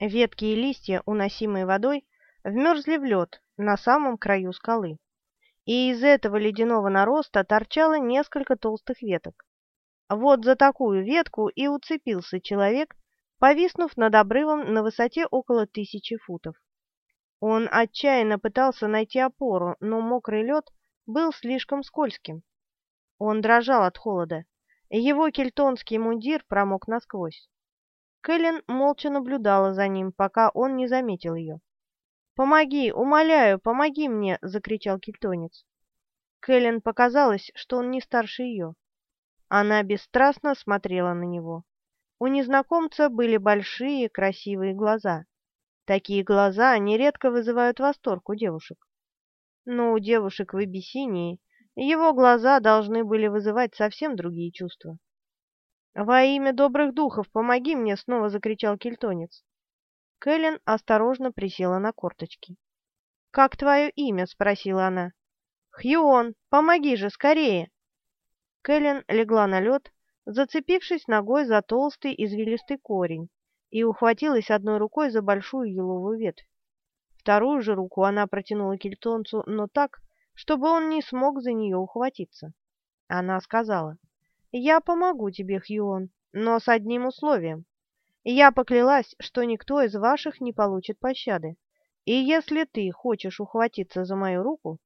Ветки и листья, уносимые водой, вмерзли в лед на самом краю скалы. И из этого ледяного нароста торчало несколько толстых веток. Вот за такую ветку и уцепился человек, повиснув над обрывом на высоте около тысячи футов. Он отчаянно пытался найти опору, но мокрый лед был слишком скользким. Он дрожал от холода. Его кельтонский мундир промок насквозь. Кэлен молча наблюдала за ним, пока он не заметил ее. «Помоги, умоляю, помоги мне!» — закричал кельтонец. Кэлен показалось, что он не старше ее. Она бесстрастно смотрела на него. У незнакомца были большие красивые глаза. Такие глаза нередко вызывают восторг у девушек. Но у девушек в Абиссинии его глаза должны были вызывать совсем другие чувства. «Во имя добрых духов, помоги мне!» — снова закричал кельтонец. Кэлен осторожно присела на корточки. «Как твое имя?» — спросила она. «Хьюон, помоги же, скорее!» Кэлен легла на лед, зацепившись ногой за толстый извилистый корень, и ухватилась одной рукой за большую еловую ветвь. Вторую же руку она протянула кельтонцу, но так, чтобы он не смог за нее ухватиться. Она сказала, «Я помогу тебе, Хьюон, но с одним условием. Я поклялась, что никто из ваших не получит пощады, и если ты хочешь ухватиться за мою руку,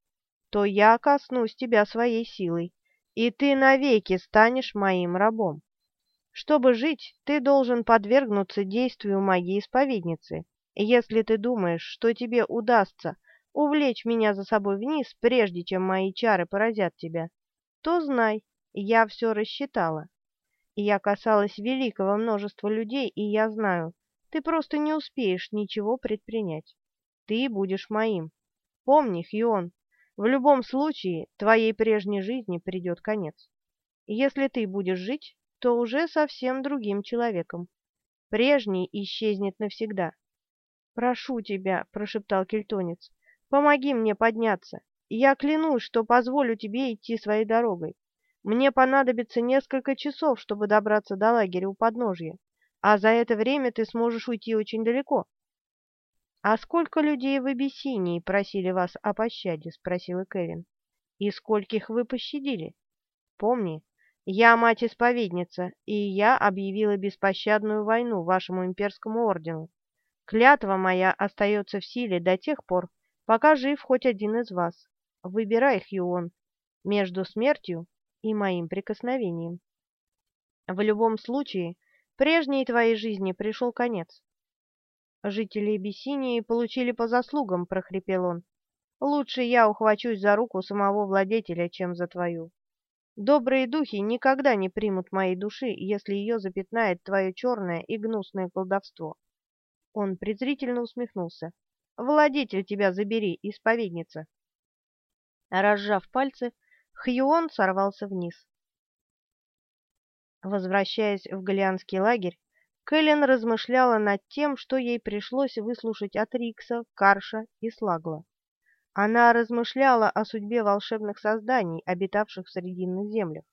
то я коснусь тебя своей силой, и ты навеки станешь моим рабом. Чтобы жить, ты должен подвергнуться действию магии исповедницы. Если ты думаешь, что тебе удастся увлечь меня за собой вниз, прежде чем мои чары поразят тебя, то знай, я все рассчитала. Я касалась великого множества людей, и я знаю, ты просто не успеешь ничего предпринять. Ты будешь моим. Помни, Хьон, в любом случае твоей прежней жизни придет конец. Если ты будешь жить, то уже совсем другим человеком. Прежний исчезнет навсегда. «Прошу тебя», — прошептал кельтонец, Помоги мне подняться. Я клянусь, что позволю тебе идти своей дорогой. Мне понадобится несколько часов, чтобы добраться до лагеря у подножья, а за это время ты сможешь уйти очень далеко. — А сколько людей в Абиссинии просили вас о пощаде? — спросила Кевин. — И скольких вы пощадили? Помни, я мать-исповедница, и я объявила беспощадную войну вашему имперскому ордену. Клятва моя остается в силе до тех пор, пока жив хоть один из вас. Выбирай, Хьюон, между смертью и моим прикосновением. В любом случае, прежней твоей жизни пришел конец. Жители Абиссинии получили по заслугам, прохрипел он. Лучше я ухвачусь за руку самого владетеля, чем за твою. Добрые духи никогда не примут моей души, если ее запятнает твое черное и гнусное колдовство. Он презрительно усмехнулся. Владетель тебя забери, исповедница!» Разжав пальцы, Хьюон сорвался вниз. Возвращаясь в Галианский лагерь, Кэлен размышляла над тем, что ей пришлось выслушать от Рикса, Карша и Слагла. Она размышляла о судьбе волшебных созданий, обитавших в Срединных землях.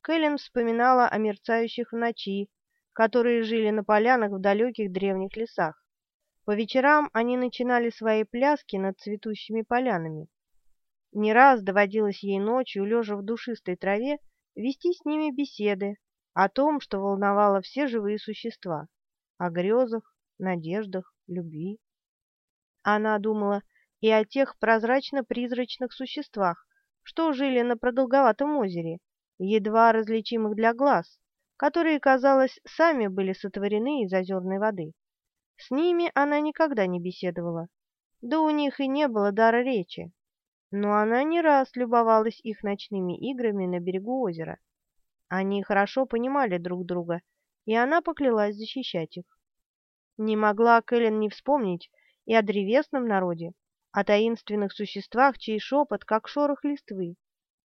Кэлен вспоминала о мерцающих в ночи, которые жили на полянах в далеких древних лесах. По вечерам они начинали свои пляски над цветущими полянами. Не раз доводилось ей ночью, лежа в душистой траве, вести с ними беседы о том, что волновало все живые существа, о грезах, надеждах, любви. Она думала и о тех прозрачно-призрачных существах, что жили на продолговатом озере, едва различимых для глаз, которые, казалось, сами были сотворены из озерной воды. С ними она никогда не беседовала, да у них и не было дара речи. Но она не раз любовалась их ночными играми на берегу озера. Они хорошо понимали друг друга, и она поклялась защищать их. Не могла Кэлен не вспомнить и о древесном народе, о таинственных существах, чей шепот, как шорох листвы.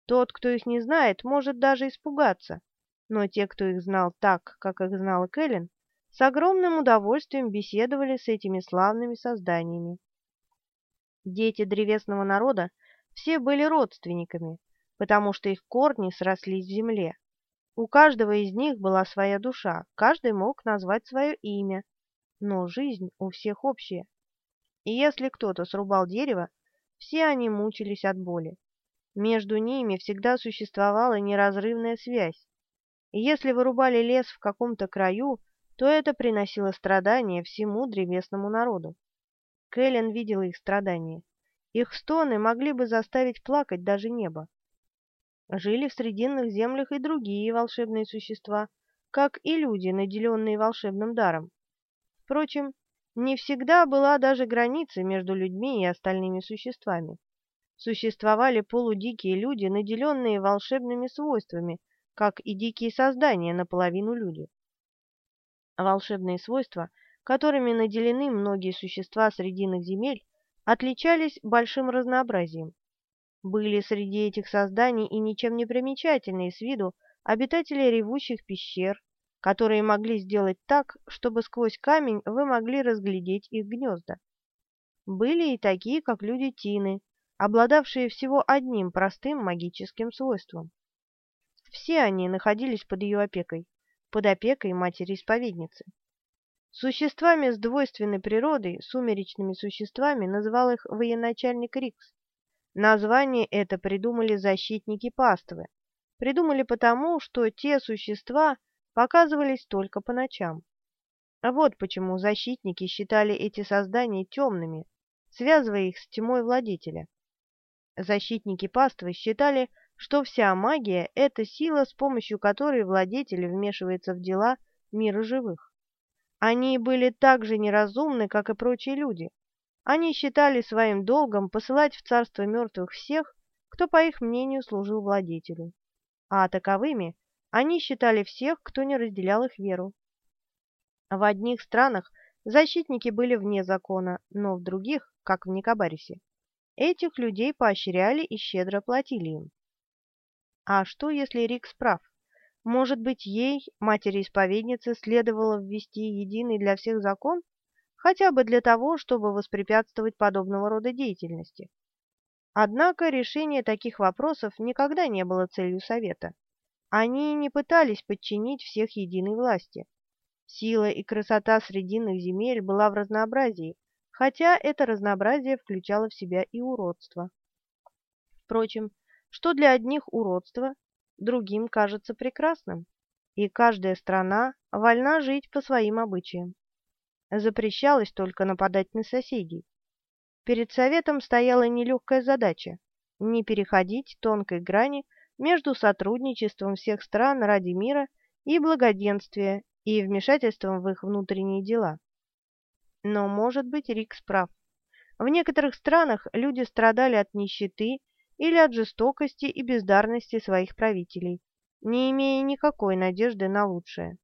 Тот, кто их не знает, может даже испугаться, но те, кто их знал так, как их знала Кэлен, с огромным удовольствием беседовали с этими славными созданиями. Дети древесного народа все были родственниками, потому что их корни срослись в земле. У каждого из них была своя душа, каждый мог назвать свое имя. но жизнь у всех общая. И если кто-то срубал дерево, все они мучились от боли. Между ними всегда существовала неразрывная связь. И если вырубали лес в каком-то краю, то это приносило страдания всему древесному народу. Кэлен видела их страдания. Их стоны могли бы заставить плакать даже небо. Жили в Срединных землях и другие волшебные существа, как и люди, наделенные волшебным даром. Впрочем, не всегда была даже граница между людьми и остальными существами. Существовали полудикие люди, наделенные волшебными свойствами, как и дикие создания, наполовину люди. Волшебные свойства, которыми наделены многие существа срединных земель, отличались большим разнообразием. Были среди этих созданий и ничем не примечательные с виду обитатели ревущих пещер, которые могли сделать так, чтобы сквозь камень вы могли разглядеть их гнезда. Были и такие, как люди Тины, обладавшие всего одним простым магическим свойством. Все они находились под ее опекой, под опекой матери-исповедницы. Существами с двойственной природой, сумеречными существами, называл их военачальник Рикс. Название это придумали защитники паствы. Придумали потому, что те существа показывались только по ночам. Вот почему защитники считали эти создания темными, связывая их с тьмой владетеля. Защитники паствы считали, что вся магия – это сила, с помощью которой владетель вмешивается в дела мира живых. Они были так же неразумны, как и прочие люди. Они считали своим долгом посылать в царство мертвых всех, кто, по их мнению, служил владетелю. А таковыми они считали всех, кто не разделял их веру. В одних странах защитники были вне закона, но в других, как в Никобарисе, Этих людей поощряли и щедро платили им. А что, если Рикс прав? Может быть, ей, матери-исповеднице, следовало ввести единый для всех закон, хотя бы для того, чтобы воспрепятствовать подобного рода деятельности? Однако решение таких вопросов никогда не было целью Совета. Они не пытались подчинить всех единой власти. Сила и красота срединных земель была в разнообразии, хотя это разнообразие включало в себя и уродство. Впрочем, что для одних уродство, другим кажется прекрасным, и каждая страна вольна жить по своим обычаям. Запрещалось только нападать на соседей. Перед Советом стояла нелегкая задача – не переходить тонкой грани между сотрудничеством всех стран ради мира и благоденствия и вмешательством в их внутренние дела. Но, может быть, Рикс прав. В некоторых странах люди страдали от нищеты или от жестокости и бездарности своих правителей, не имея никакой надежды на лучшее.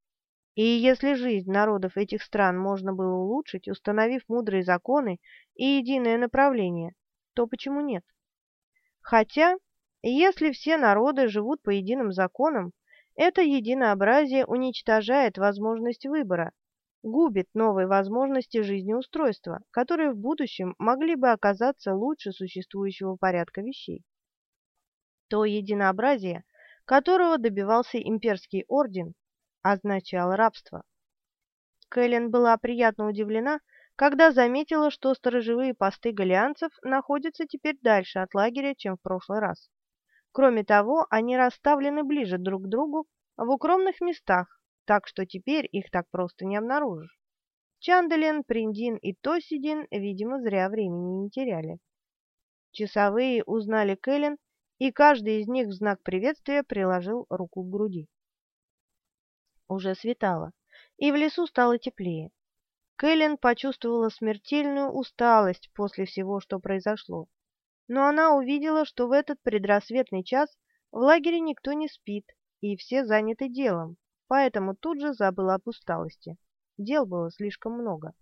И если жизнь народов этих стран можно было улучшить, установив мудрые законы и единое направление, то почему нет? Хотя, если все народы живут по единым законам, это единообразие уничтожает возможность выбора, губит новые возможности жизнеустройства, которые в будущем могли бы оказаться лучше существующего порядка вещей. То единообразие, которого добивался имперский орден, означало рабство. Кэлен была приятно удивлена, когда заметила, что сторожевые посты галианцев находятся теперь дальше от лагеря, чем в прошлый раз. Кроме того, они расставлены ближе друг к другу в укромных местах, так что теперь их так просто не обнаружишь. Чанделен, Приндин и Тосидин, видимо, зря времени не теряли. Часовые узнали Кэлен, и каждый из них в знак приветствия приложил руку к груди. Уже светало, и в лесу стало теплее. Кэлен почувствовала смертельную усталость после всего, что произошло. Но она увидела, что в этот предрассветный час в лагере никто не спит, и все заняты делом, поэтому тут же забыла об усталости. Дел было слишком много.